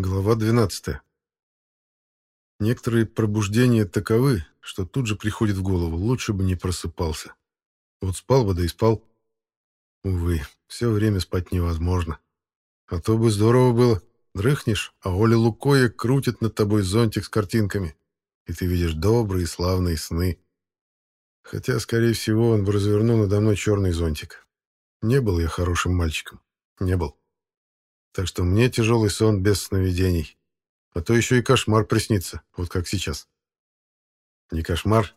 Глава 12. Некоторые пробуждения таковы, что тут же приходит в голову, лучше бы не просыпался. Вот спал бы, да и спал. Увы, все время спать невозможно. А то бы здорово было. Дрыхнешь, а Оля Лукоя крутит над тобой зонтик с картинками, и ты видишь добрые славные сны. Хотя, скорее всего, он бы развернул надо мной черный зонтик. Не был я хорошим мальчиком. Не был. Так что мне тяжелый сон без сновидений. А то еще и кошмар приснится, вот как сейчас. Не кошмар?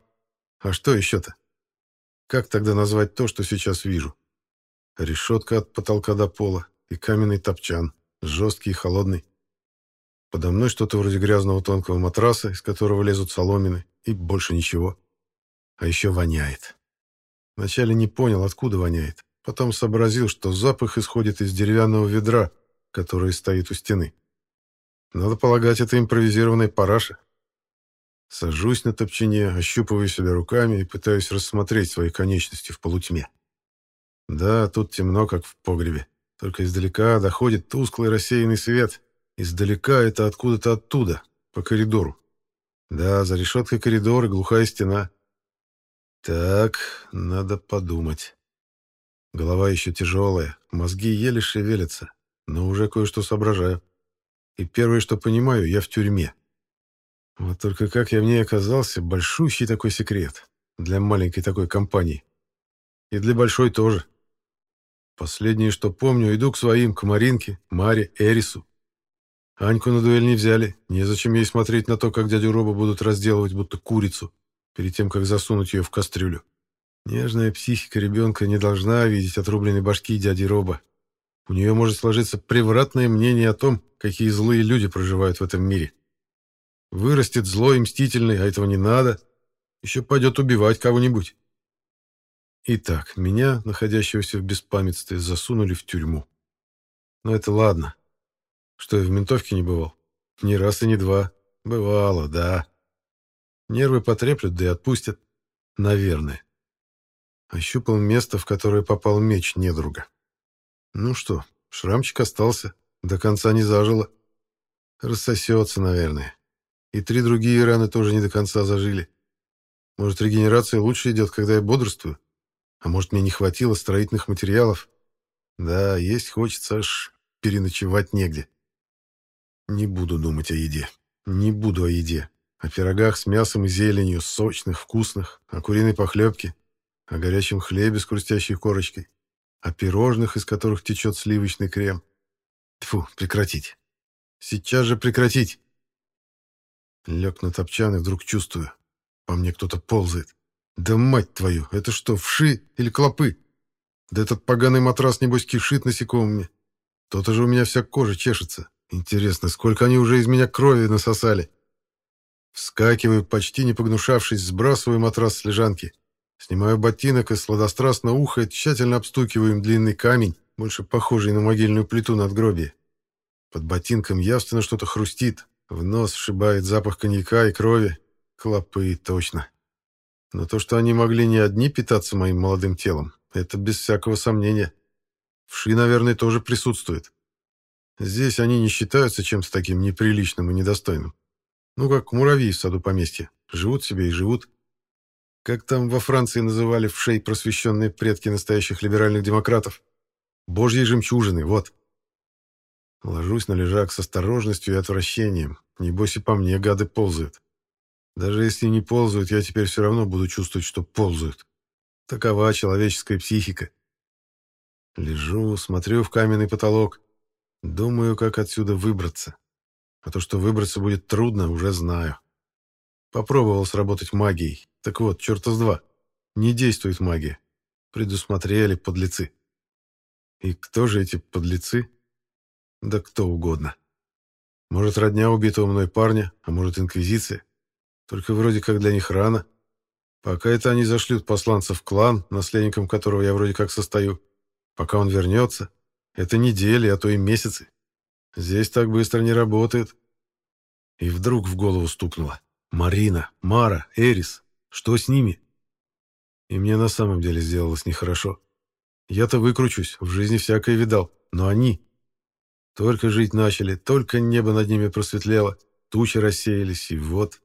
А что еще-то? Как тогда назвать то, что сейчас вижу? Решетка от потолка до пола и каменный топчан, жесткий и холодный. Подо мной что-то вроде грязного тонкого матраса, из которого лезут соломины, и больше ничего. А еще воняет. Вначале не понял, откуда воняет. Потом сообразил, что запах исходит из деревянного ведра, которое стоит у стены. Надо полагать, это импровизированная параша. Сажусь на топчине, ощупываю себя руками и пытаюсь рассмотреть свои конечности в полутьме. Да, тут темно, как в погребе. Только издалека доходит тусклый рассеянный свет. Издалека это откуда-то оттуда, по коридору. Да, за решеткой коридора глухая стена. Так, надо подумать. Голова еще тяжелая, мозги еле шевелятся но уже кое-что соображаю. И первое, что понимаю, я в тюрьме. Вот только как я в ней оказался, большущий такой секрет для маленькой такой компании. И для большой тоже. Последнее, что помню, иду к своим, к Маринке, Маре, Эрису. Аньку на дуэль не взяли, незачем ей смотреть на то, как дядю Роба будут разделывать будто курицу, перед тем, как засунуть ее в кастрюлю. Нежная психика ребенка не должна видеть отрубленной башки дяди Роба, у нее может сложиться превратное мнение о том, какие злые люди проживают в этом мире. Вырастет злой и мстительный, а этого не надо. Еще пойдет убивать кого-нибудь. Итак, меня, находящегося в беспамятстве, засунули в тюрьму. Но это ладно. Что я в ментовке не бывал? Ни раз и ни два. Бывало, да. Нервы потреплют, да и отпустят. Наверное. Ощупал место, в которое попал меч недруга. Ну что, шрамчик остался, до конца не зажило. Рассосется, наверное. И три другие раны тоже не до конца зажили. Может, регенерация лучше идет, когда я бодрствую? А может, мне не хватило строительных материалов? Да, есть хочется аж переночевать негде. Не буду думать о еде. Не буду о еде. О пирогах с мясом и зеленью, сочных, вкусных, о куриной похлебке, о горячем хлебе с хрустящей корочкой а пирожных, из которых течет сливочный крем. Тфу, прекратить. Сейчас же прекратить. Лег на топчан и вдруг чувствую. По мне кто-то ползает. Да мать твою, это что, вши или клопы? Да этот поганый матрас, небось, кишит насекомыми. То-то же у меня вся кожа чешется. Интересно, сколько они уже из меня крови насосали? Вскакиваю, почти не погнушавшись, сбрасываю матрас с лежанки. Снимаю ботинок и сладострастно ухо, тщательно обстукиваю им длинный камень, больше похожий на могильную плиту надгробия. Под ботинком явственно что-то хрустит, в нос вшибает запах коньяка и крови. Клопы, точно. Но то, что они могли не одни питаться моим молодым телом, это без всякого сомнения. Вши, наверное, тоже присутствуют. Здесь они не считаются чем-то таким неприличным и недостойным. Ну, как муравьи в саду поместья. Живут себе и живут. Как там во Франции называли в шей просвещенные предки настоящих либеральных демократов? Божьи жемчужины, вот. Ложусь на лежак с осторожностью и отвращением. Небось и по мне гады ползают. Даже если не ползают, я теперь все равно буду чувствовать, что ползают. Такова человеческая психика. Лежу, смотрю в каменный потолок. Думаю, как отсюда выбраться. А то, что выбраться будет трудно, уже знаю. Попробовал сработать магией. Так вот, черта с два. Не действует магия. Предусмотрели подлецы. И кто же эти подлецы? Да кто угодно. Может, родня убитого мной парня, а может, инквизиция. Только вроде как для них рано. Пока это они зашлют посланца в клан, наследником которого я вроде как состою. Пока он вернется. Это недели, а то и месяцы. Здесь так быстро не работает. И вдруг в голову стукнуло. Марина, Мара, Эрис. Что с ними? И мне на самом деле сделалось нехорошо. Я-то выкручусь, в жизни всякое видал, но они... Только жить начали, только небо над ними просветлело, тучи рассеялись, и вот...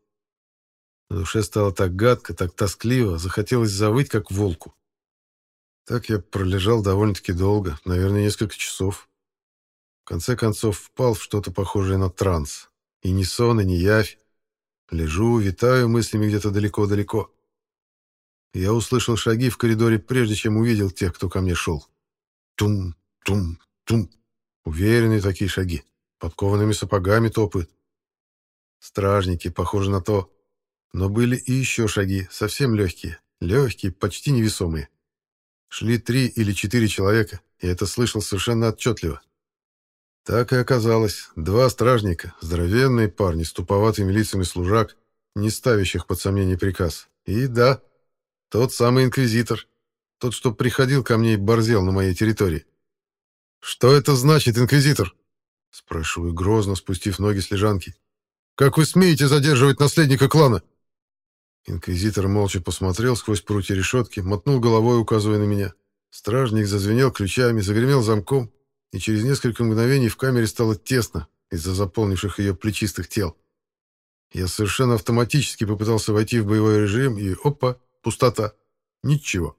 На душе стало так гадко, так тоскливо, захотелось завыть, как волку. Так я пролежал довольно-таки долго, наверное, несколько часов. В конце концов впал в что-то похожее на транс. И ни сон, и ни явь. Лежу, витаю мыслями где-то далеко-далеко. Я услышал шаги в коридоре, прежде чем увидел тех, кто ко мне шел. Тум, тум, тум. Уверенные такие шаги. Подкованными сапогами топают. Стражники, похоже на то. Но были и еще шаги, совсем легкие. Легкие, почти невесомые. Шли три или четыре человека, и это слышал совершенно отчетливо. Так и оказалось. Два стражника, здоровенные парни с туповатыми лицами служак, не ставящих под сомнение приказ. И да, тот самый инквизитор. Тот, что приходил ко мне и борзел на моей территории. «Что это значит, инквизитор?» Спрашиваю грозно, спустив ноги с лежанки. «Как вы смеете задерживать наследника клана?» Инквизитор молча посмотрел сквозь прутья решетки, мотнул головой, указывая на меня. Стражник зазвенел ключами, загремел замком, и через несколько мгновений в камере стало тесно из-за заполнивших ее плечистых тел. Я совершенно автоматически попытался войти в боевой режим, и опа, пустота. Ничего.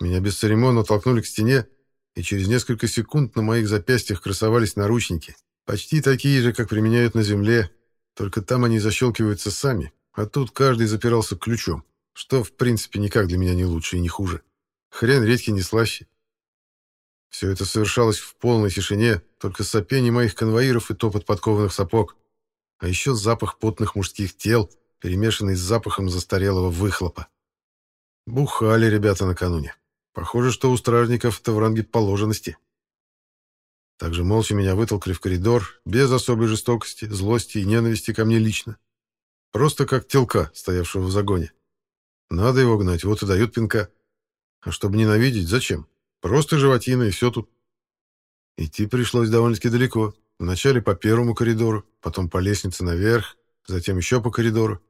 Меня бесцеремонно толкнули к стене, и через несколько секунд на моих запястьях красовались наручники, почти такие же, как применяют на земле, только там они защелкиваются сами, а тут каждый запирался ключом, что, в принципе, никак для меня не лучше и не хуже. Хрен редкий не слаще. Все это совершалось в полной тишине, только сопение моих конвоиров и топот подкованных сапог. А еще запах потных мужских тел, перемешанный с запахом застарелого выхлопа. Бухали ребята накануне. Похоже, что у стражников это в ранге положенности. Также молча меня вытолкали в коридор, без особой жестокости, злости и ненависти ко мне лично. Просто как телка, стоявшего в загоне. Надо его гнать, вот и дают пинка. А чтобы ненавидеть, зачем? Просто животина, и все тут. Идти пришлось довольно-таки далеко. Вначале по первому коридору, потом по лестнице наверх, затем еще по коридору.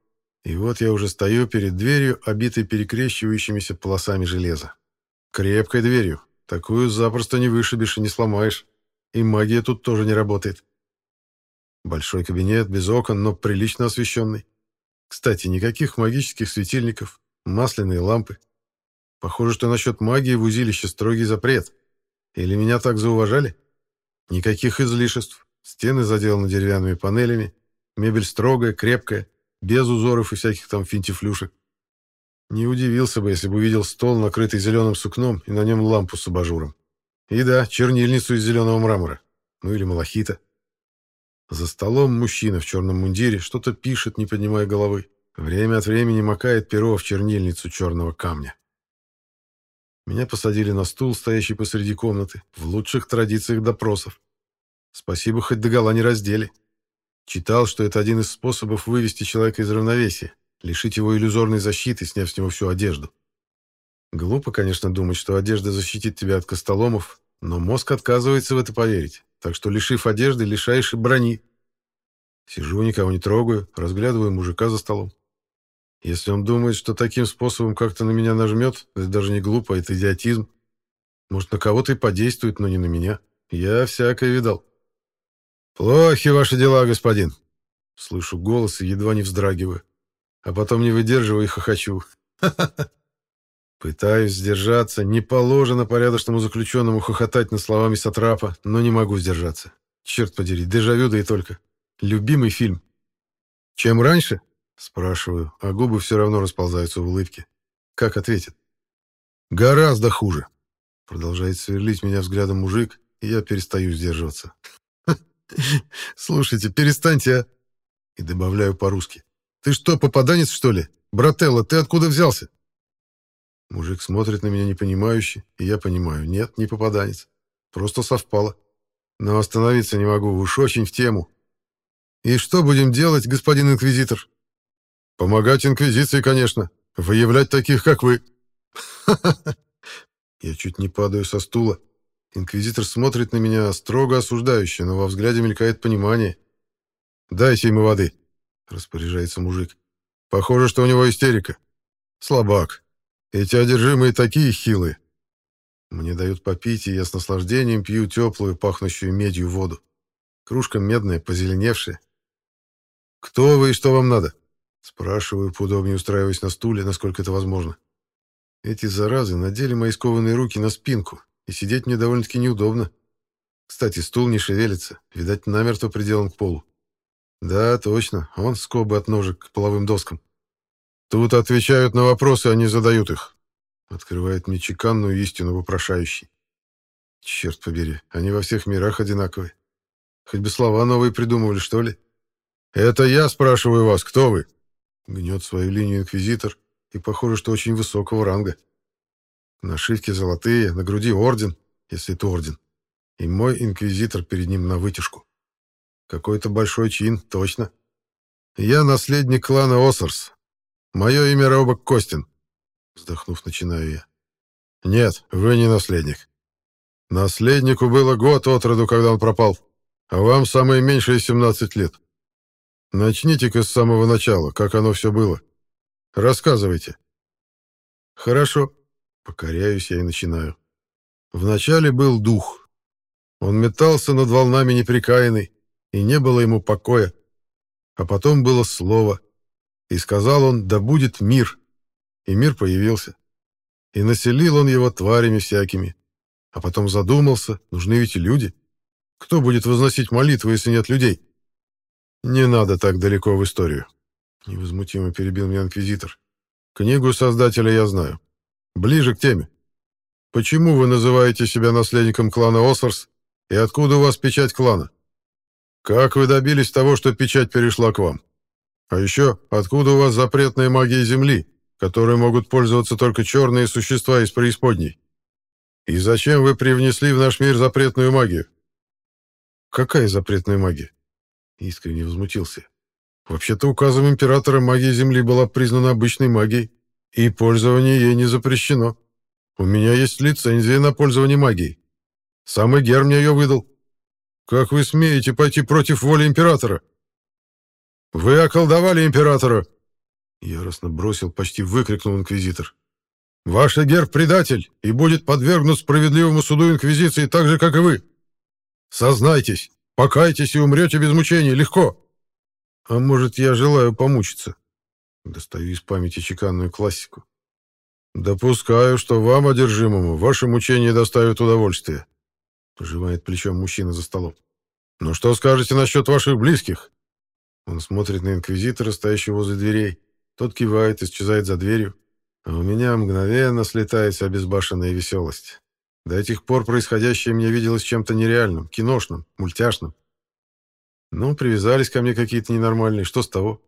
И вот я уже стою перед дверью, обитой перекрещивающимися полосами железа. Крепкой дверью. Такую запросто не вышибешь и не сломаешь. И магия тут тоже не работает. Большой кабинет, без окон, но прилично освещенный. Кстати, никаких магических светильников, масляные лампы. Похоже, что насчет магии в узилище строгий запрет. Или меня так зауважали? Никаких излишеств. Стены заделаны деревянными панелями, мебель строгая, крепкая, без узоров и всяких там финтифлюшек. Не удивился бы, если бы увидел стол, накрытый зеленым сукном, и на нем лампу с абажуром. И да, чернильницу из зеленого мрамора. Ну или малахита. За столом мужчина в черном мундире что-то пишет, не поднимая головы. Время от времени макает перо в чернильницу черного камня. Меня посадили на стул, стоящий посреди комнаты, в лучших традициях допросов. Спасибо, хоть догола не раздели. Читал, что это один из способов вывести человека из равновесия, лишить его иллюзорной защиты, сняв с него всю одежду. Глупо, конечно, думать, что одежда защитит тебя от костоломов, но мозг отказывается в это поверить так что, лишив одежды, лишаешь и брони. Сижу, никого не трогаю, разглядываю мужика за столом. Если он думает, что таким способом как-то на меня нажмет, это даже не глупо, это идиотизм. Может, на кого-то и подействует, но не на меня. Я всякое видал. «Плохи ваши дела, господин!» Слышу голос и едва не вздрагиваю. А потом не выдерживаю и хохочу. Ха-ха-ха! Пытаюсь сдержаться, не положено порядочному заключенному хохотать над словами Сатрапа, но не могу сдержаться. Черт подери, дежавю да и только. Любимый фильм. «Чем раньше?» — спрашиваю, а губы все равно расползаются в улыбке. Как ответит? «Гораздо хуже», — продолжает сверлить меня взглядом мужик, и я перестаю сдерживаться. «Слушайте, перестаньте, а!» И добавляю по-русски. «Ты что, попаданец, что ли? Брателло, ты откуда взялся?» Мужик смотрит на меня непонимающе, и я понимаю, нет, не попаданец. Просто совпало. Но остановиться не могу, уж очень в тему. И что будем делать, господин инквизитор? Помогать инквизиции, конечно. Выявлять таких, как вы. Я чуть не падаю со стула. Инквизитор смотрит на меня строго осуждающе, но во взгляде мелькает понимание. «Дайте ему воды», — распоряжается мужик. «Похоже, что у него истерика. Слабак. Эти одержимые такие хилые. Мне дают попить, и я с наслаждением пью теплую, пахнущую медью воду. Кружка медная, позеленевшая. «Кто вы и что вам надо?» Спрашиваю, поудобнее устраиваясь на стуле, насколько это возможно. Эти заразы надели мои скованные руки на спинку, и сидеть мне довольно-таки неудобно. Кстати, стул не шевелится, видать, намертво приделан к полу. Да, точно, он скобы от ножек к половым доскам. Тут отвечают на вопросы, а не задают их. Открывает мне чеканную истину вопрошающий. Черт побери, они во всех мирах одинаковые. Хоть бы слова новые придумывали, что ли? Это я спрашиваю вас, кто вы? Гнет свою линию инквизитор, и похоже, что очень высокого ранга. Нашивки золотые, на груди орден, если это орден. И мой инквизитор перед ним на вытяжку. Какой-то большой чин, точно. Я наследник клана Осарс. Мое имя Робок Костин. Вздохнув, начинаю я. Нет, вы не наследник. Наследнику было год от роду, когда он пропал, а вам самое меньшее 17 лет. Начните-ка с самого начала, как оно все было. Рассказывайте. Хорошо. Покоряюсь я и начинаю. Вначале был дух. Он метался над волнами неприкаянный, и не было ему покоя. А потом было слово. И сказал он, да будет мир. И мир появился. И населил он его тварями всякими. А потом задумался, нужны ведь и люди. Кто будет возносить молитвы, если нет людей? Не надо так далеко в историю. Невозмутимо перебил меня инквизитор. Книгу создателя я знаю. Ближе к теме. Почему вы называете себя наследником клана Осарс, и откуда у вас печать клана? Как вы добились того, что печать перешла к вам? А еще, откуда у вас запретная магия Земли, которой могут пользоваться только черные существа из преисподней? И зачем вы привнесли в наш мир запретную магию? Какая запретная магия? Искренне возмутился. Вообще-то указом императора магия Земли была признана обычной магией, и пользование ей не запрещено. У меня есть лицензия на пользование магией. Сам Эгер мне ее выдал. Как вы смеете пойти против воли императора? Вы околдовали императора!» Яростно бросил, почти выкрикнул инквизитор. «Ваш Эгер предатель и будет подвергнут справедливому суду инквизиции так же, как и вы. Сознайтесь, покайтесь и умрете без мучений, легко. А может, я желаю помучиться?» Достаю из памяти чеканную классику. «Допускаю, что вам, одержимому, ваше мучение доставит удовольствие», пожимает плечом мужчина за столом. «Но что скажете насчет ваших близких?» Он смотрит на инквизитора, стоящего возле дверей. Тот кивает, исчезает за дверью. А у меня мгновенно слетает вся безбашенная веселость. До этих пор происходящее мне виделось чем-то нереальным, киношным, мультяшным. Ну, привязались ко мне какие-то ненормальные, что с того?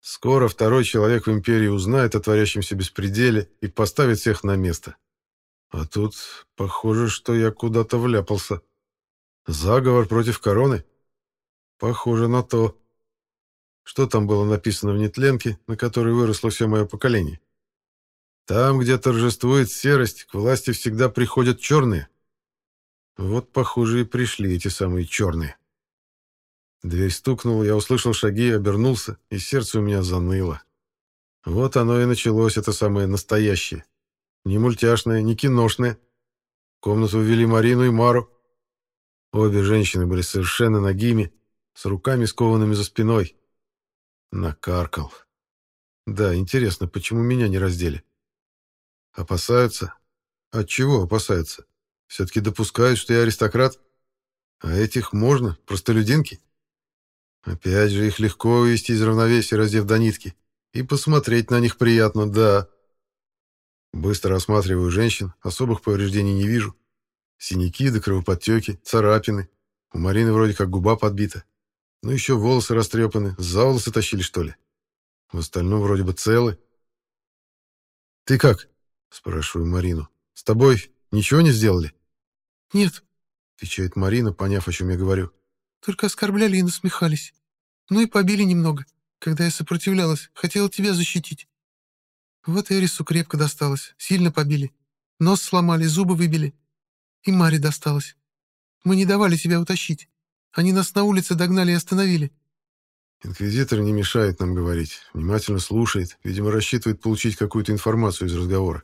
Скоро второй человек в Империи узнает о творящемся беспределе и поставит всех на место. А тут, похоже, что я куда-то вляпался. Заговор против короны? Похоже на то. Что там было написано в нетленке, на которой выросло все мое поколение? Там, где торжествует серость, к власти всегда приходят черные. Вот, похоже, и пришли эти самые черные. Дверь стукнула, я услышал шаги, обернулся, и сердце у меня заныло. Вот оно и началось, это самое настоящее. Не мультяшное, не киношное. В комнату ввели Марину и Мару. Обе женщины были совершенно нагими, с руками скованными за спиной. Накаркал. Да, интересно, почему меня не раздели? Опасаются? От чего опасаются? Все-таки допускают, что я аристократ? А этих можно, простолюдинки? Опять же, их легко увести из равновесия, раздев до нитки. И посмотреть на них приятно, да. Быстро осматриваю женщин, особых повреждений не вижу. Синяки да кровоподтеки, царапины. У Марины вроде как губа подбита. Ну, еще волосы растрепаны. За волосы тащили, что ли? В остальном вроде бы целы. «Ты как?» — спрашиваю Марину. «С тобой ничего не сделали?» «Нет», — отвечает Марина, поняв, о чем я говорю. «Только оскорбляли и насмехались. Ну и побили немного. Когда я сопротивлялась, хотела тебя защитить. Вот Эрису крепко досталось, сильно побили. Нос сломали, зубы выбили. И Маре досталось. Мы не давали себя утащить. Они нас на улице догнали и остановили. Инквизитор не мешает нам говорить, внимательно слушает, видимо, рассчитывает получить какую-то информацию из разговора.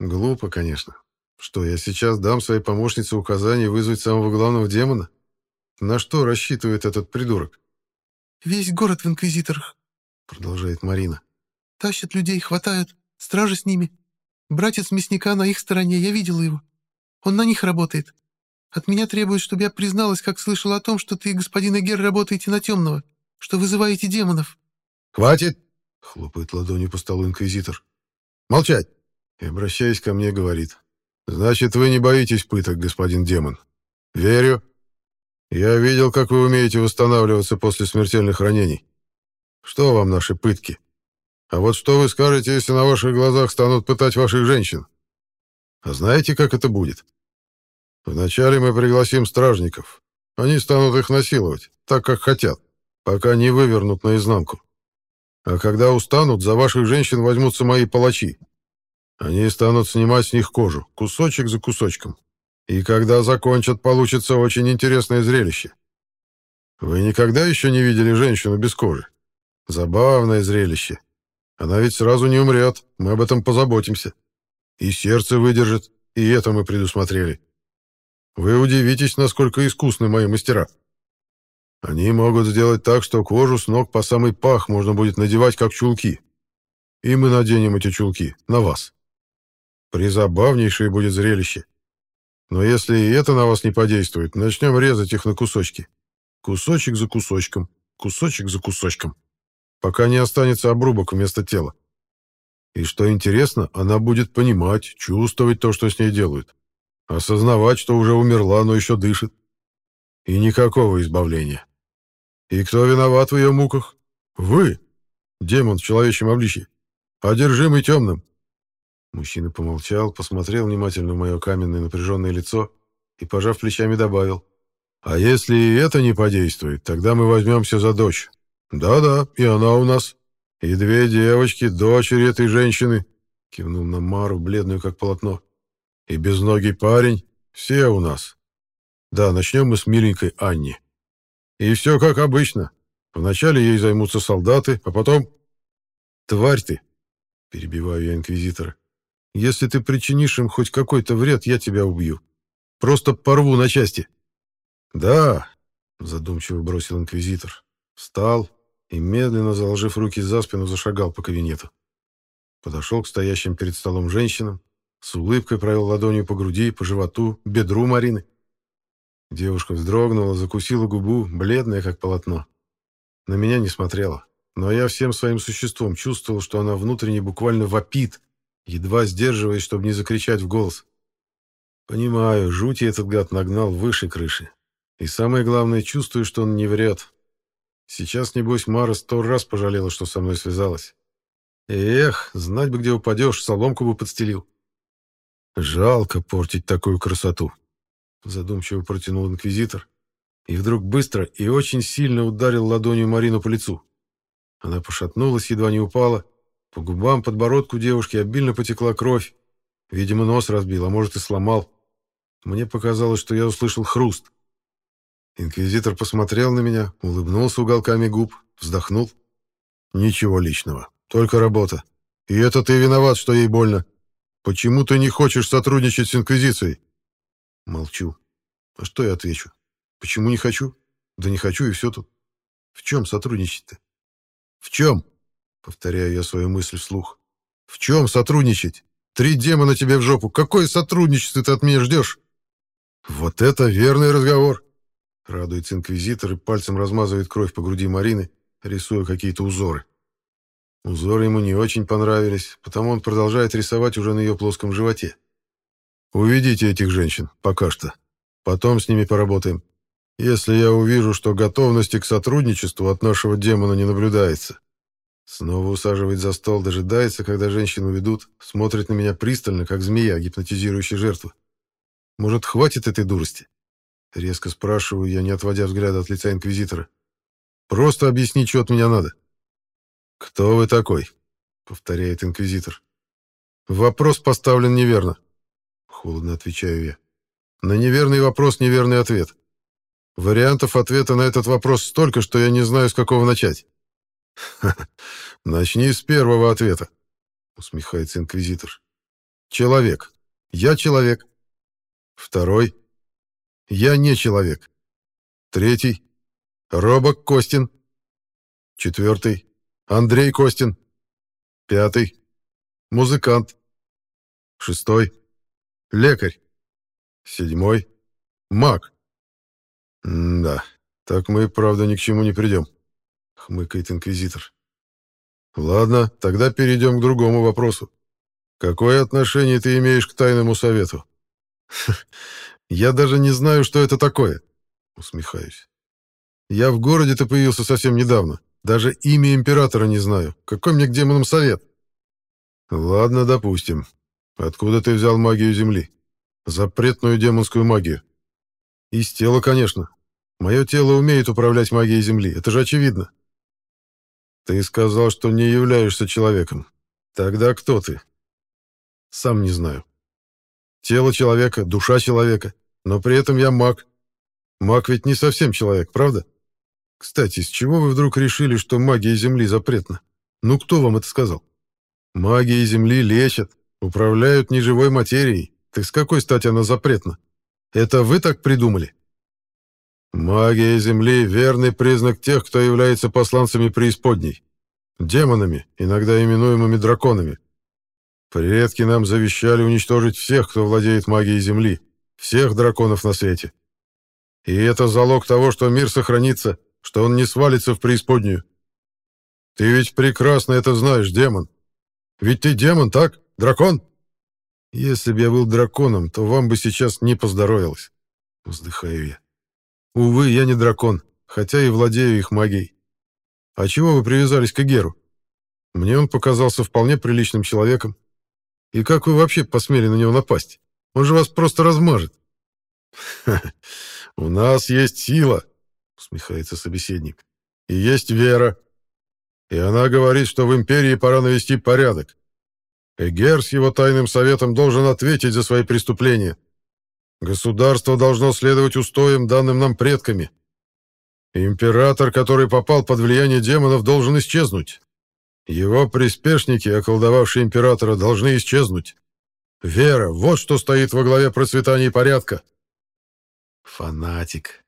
Глупо, конечно. Что, я сейчас дам своей помощнице указание вызвать самого главного демона? На что рассчитывает этот придурок? «Весь город в инквизиторах», — продолжает Марина. «Тащат людей, хватают, стражи с ними. Братец мясника на их стороне, я видела его. Он на них работает. От меня требуют, чтобы я призналась, как слышала о том, что ты и господин Эгер работаете на темного, что вызываете демонов». «Хватит!» — хлопает ладонью по столу инквизитор. «Молчать!» И, обращаясь ко мне, говорит. «Значит, вы не боитесь пыток, господин демон?» «Верю. Я видел, как вы умеете восстанавливаться после смертельных ранений. Что вам наши пытки? А вот что вы скажете, если на ваших глазах станут пытать ваших женщин? А знаете, как это будет? Вначале мы пригласим стражников. Они станут их насиловать, так как хотят, пока не вывернут наизнанку. А когда устанут, за ваших женщин возьмутся мои палачи. Они станут снимать с них кожу, кусочек за кусочком. И когда закончат, получится очень интересное зрелище. Вы никогда еще не видели женщину без кожи? Забавное зрелище. Она ведь сразу не умрет, мы об этом позаботимся. И сердце выдержит, и это мы предусмотрели. Вы удивитесь, насколько искусны мои мастера. Они могут сделать так, что кожу с ног по самый пах можно будет надевать, как чулки. И мы наденем эти чулки на вас. Призабавнейшее будет зрелище. Но если и это на вас не подействует, начнем резать их на кусочки. Кусочек за кусочком, кусочек за кусочком пока не останется обрубок вместо тела. И что интересно, она будет понимать, чувствовать то, что с ней делают. Осознавать, что уже умерла, но еще дышит. И никакого избавления. И кто виноват в ее муках? Вы, демон в человечьем обличье, одержимый темным. Мужчина помолчал, посмотрел внимательно в мое каменное напряженное лицо и, пожав плечами, добавил. «А если и это не подействует, тогда мы возьмемся за дочь. «Да-да, и она у нас. И две девочки, дочери этой женщины», — кивнул на Мару, бледную как полотно. «И безногий парень. Все у нас. Да, начнем мы с миленькой Анни. И все как обычно. Вначале ей займутся солдаты, а потом...» «Тварь ты!» — перебиваю я инквизитора. «Если ты причинишь им хоть какой-то вред, я тебя убью. Просто порву на части». «Да», — задумчиво бросил инквизитор. Встал, и, медленно заложив руки за спину, зашагал по кабинету. Подошел к стоящим перед столом женщинам, с улыбкой провел ладонью по груди, по животу, бедру Марины. Девушка вздрогнула, закусила губу, бледная, как полотно. На меня не смотрела, но я всем своим существом чувствовал, что она внутренне буквально вопит, едва сдерживаясь, чтобы не закричать в голос. Понимаю, жути этот гад нагнал выше крыши. И самое главное, чувствую, что он не врет, Сейчас, небось, Мара сто раз пожалела, что со мной связалась. Эх, знать бы, где упадешь, соломку бы подстелил. Жалко портить такую красоту. Задумчиво протянул инквизитор. И вдруг быстро и очень сильно ударил ладонью Марину по лицу. Она пошатнулась, едва не упала. По губам, подбородку девушки обильно потекла кровь. Видимо, нос разбил, а может и сломал. Мне показалось, что я услышал хруст. Инквизитор посмотрел на меня, улыбнулся уголками губ, вздохнул. «Ничего личного, только работа. И это ты виноват, что ей больно. Почему ты не хочешь сотрудничать с Инквизицией?» Молчу. А что я отвечу? Почему не хочу? Да не хочу, и все тут. В чем сотрудничать-то? В чем? Повторяю я свою мысль вслух. В чем сотрудничать? Три демона тебе в жопу. Какое сотрудничество ты от меня ждешь? Вот это верный разговор. Радуется инквизитор и пальцем размазывает кровь по груди Марины, рисуя какие-то узоры. Узоры ему не очень понравились, потому он продолжает рисовать уже на ее плоском животе. «Уведите этих женщин, пока что. Потом с ними поработаем. Если я увижу, что готовности к сотрудничеству от нашего демона не наблюдается». Снова усаживает за стол, дожидается, когда женщину ведут, смотрит на меня пристально, как змея, гипнотизирующая жертву. Может, хватит этой дурости? Резко спрашиваю я, не отводя взгляда от лица инквизитора. «Просто объясни, что от меня надо». «Кто вы такой?» — повторяет инквизитор. «Вопрос поставлен неверно», — холодно отвечаю я. «На неверный вопрос неверный ответ. Вариантов ответа на этот вопрос столько, что я не знаю, с какого начать». «Ха -ха, начни с первого ответа», — усмехается инквизитор. «Человек. Я человек. Второй. Я не человек. Третий. Робок Костин. Четвертый. Андрей Костин. Пятый. Музыкант. Шестой. Лекарь. Седьмой. Маг. «Да, так мы, правда, ни к чему не придем», — хмыкает инквизитор. «Ладно, тогда перейдем к другому вопросу. Какое отношение ты имеешь к тайному совету?» «Я даже не знаю, что это такое», — усмехаюсь. «Я в городе-то появился совсем недавно. Даже имя императора не знаю. Какой мне к демонам совет?» «Ладно, допустим. Откуда ты взял магию Земли? Запретную демонскую магию?» Из тела, конечно. Мое тело умеет управлять магией Земли, это же очевидно. Ты сказал, что не являешься человеком. Тогда кто ты? Сам не знаю. Тело человека, душа человека, но при этом я маг. Маг ведь не совсем человек, правда? Кстати, с чего вы вдруг решили, что магия Земли запретна? Ну кто вам это сказал? Магия Земли лечат, управляют неживой материей. Так с какой стати она запретна? Это вы так придумали? Магия Земли — верный признак тех, кто является посланцами преисподней. Демонами, иногда именуемыми драконами. Предки нам завещали уничтожить всех, кто владеет магией Земли, всех драконов на свете. И это залог того, что мир сохранится, что он не свалится в преисподнюю. Ты ведь прекрасно это знаешь, демон. Ведь ты демон, так? Дракон? Если бы я был драконом, то вам бы сейчас не поздоровилось. Вздыхаю я. Увы, я не дракон, хотя и владею их магией. А чего вы привязались к Эгеру? Мне он показался вполне приличным человеком. И как вы вообще посмели на него напасть? Он же вас просто размажет. «У нас есть сила», — усмехается собеседник. «И есть вера. И она говорит, что в империи пора навести порядок. Эгер с его тайным советом должен ответить за свои преступления. Государство должно следовать устоям, данным нам предками. Император, который попал под влияние демонов, должен исчезнуть. Его приспешники, околдовавшие императора, должны исчезнуть. Вера — вот что стоит во главе процветания и порядка. Фанатик.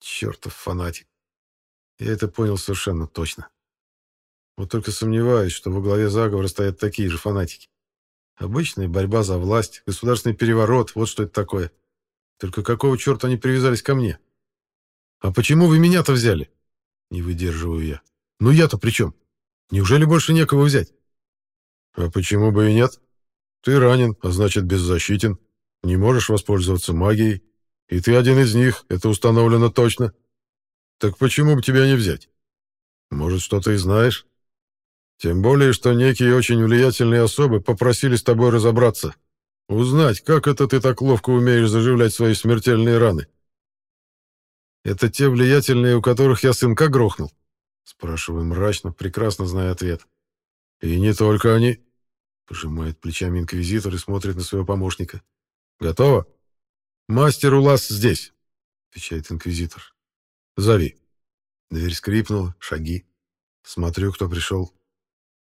Чертов фанатик. Я это понял совершенно точно. Вот только сомневаюсь, что во главе заговора стоят такие же фанатики. Обычная борьба за власть, государственный переворот, вот что это такое. Только какого черта они привязались ко мне? А почему вы меня-то взяли? Не выдерживаю я. Ну я-то при чем? Неужели больше некого взять? А почему бы и нет? Ты ранен, а значит беззащитен. Не можешь воспользоваться магией. И ты один из них, это установлено точно. Так почему бы тебя не взять? Может, что-то и знаешь? Тем более, что некие очень влиятельные особы попросили с тобой разобраться. Узнать, как это ты так ловко умеешь заживлять свои смертельные раны. Это те влиятельные, у которых я сынка грохнул? Спрашиваю мрачно, прекрасно зная ответ. И не только они. Пожимает плечами инквизитор и смотрит на своего помощника. Готово? Мастер у вас здесь, отвечает инквизитор. Зови. Дверь скрипнула, шаги. Смотрю, кто пришел.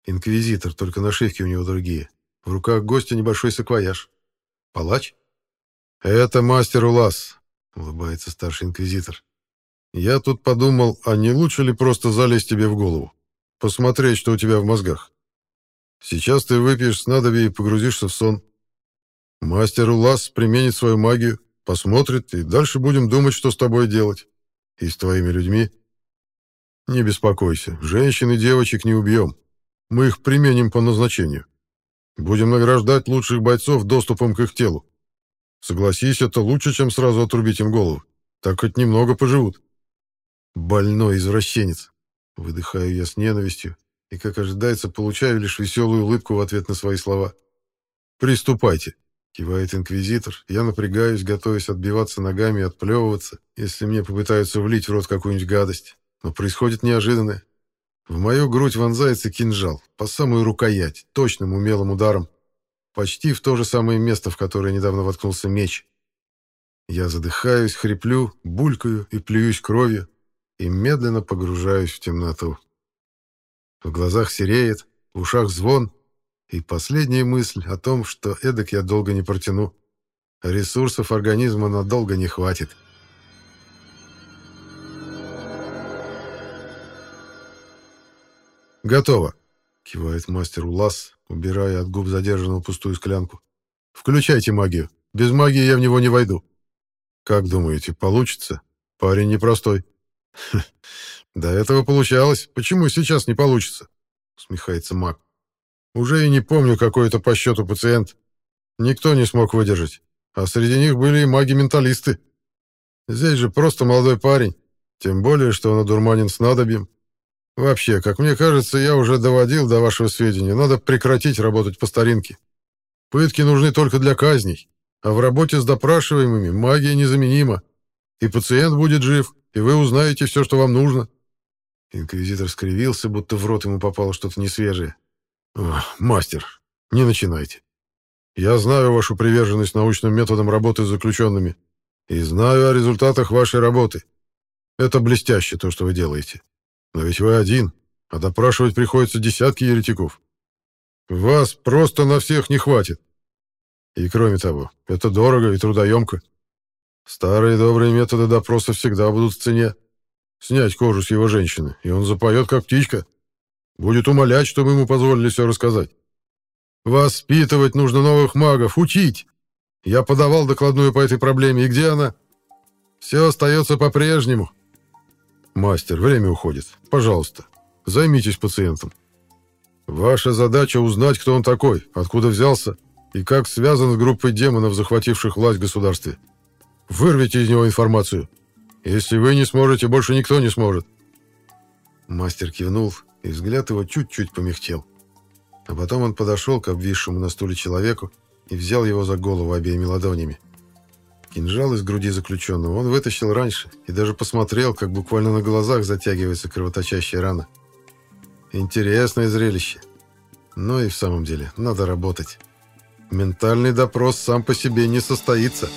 Инквизитор, только нашивки у него другие. В руках гостя небольшой саквояж. Палач? Это мастер Улас, улыбается старший инквизитор. Я тут подумал, а не лучше ли просто залезть тебе в голову? Посмотреть, что у тебя в мозгах. Сейчас ты выпьешь снадобье и погрузишься в сон. Мастер Улас применит свою магию, посмотрит, и дальше будем думать, что с тобой делать. И с твоими людьми. Не беспокойся, женщин и девочек не убьем. Мы их применим по назначению. Будем награждать лучших бойцов доступом к их телу. Согласись, это лучше, чем сразу отрубить им голову. Так хоть немного поживут. Больной извращенец. Выдыхаю я с ненавистью и, как ожидается, получаю лишь веселую улыбку в ответ на свои слова. «Приступайте», — кивает инквизитор. Я напрягаюсь, готовясь отбиваться ногами и отплевываться, если мне попытаются влить в рот какую-нибудь гадость. Но происходит неожиданное. В мою грудь вонзается кинжал, по самую рукоять, точным умелым ударом, почти в то же самое место, в которое недавно воткнулся меч. Я задыхаюсь, хриплю, булькаю и плююсь кровью, и медленно погружаюсь в темноту. В глазах сереет, в ушах звон, и последняя мысль о том, что эдак я долго не протяну. Ресурсов организма надолго не хватит. «Готово», — кивает мастер Улас, убирая от губ задержанную пустую склянку. «Включайте магию. Без магии я в него не войду». «Как думаете, получится? Парень непростой». «До этого получалось. Почему сейчас не получится?» — усмехается маг. «Уже и не помню, какой это по счету пациент. Никто не смог выдержать. А среди них были и маги-менталисты. Здесь же просто молодой парень. Тем более, что он одурманен снадобьем. Вообще, как мне кажется, я уже доводил до вашего сведения, надо прекратить работать по старинке. Пытки нужны только для казней, а в работе с допрашиваемыми магия незаменима. И пациент будет жив, и вы узнаете все, что вам нужно». Инквизитор скривился, будто в рот ему попало что-то несвежее. «Мастер, не начинайте. Я знаю вашу приверженность научным методам работы с заключенными и знаю о результатах вашей работы. Это блестяще, то, что вы делаете. Но ведь вы один, а допрашивать приходится десятки еретиков. Вас просто на всех не хватит. И кроме того, это дорого и трудоемко. Старые добрые методы допроса всегда будут в цене. Снять кожу с его женщины, и он запоет, как птичка. Будет умолять, чтобы ему позволили все рассказать. Воспитывать нужно новых магов, учить. Я подавал докладную по этой проблеме, и где она? Все остается по-прежнему. Мастер, время уходит. Пожалуйста, займитесь пациентом. Ваша задача узнать, кто он такой, откуда взялся и как связан с группой демонов, захвативших власть в государстве. Вырвите из него информацию. Если вы не сможете, больше никто не сможет. Мастер кивнул, и взгляд его чуть-чуть помягчел. А потом он подошел к обвисшему на стуле человеку и взял его за голову обеими ладонями. Кинжал из груди заключенного он вытащил раньше и даже посмотрел, как буквально на глазах затягивается кровоточащая рана. Интересное зрелище. Но и в самом деле надо работать. Ментальный допрос сам по себе не состоится.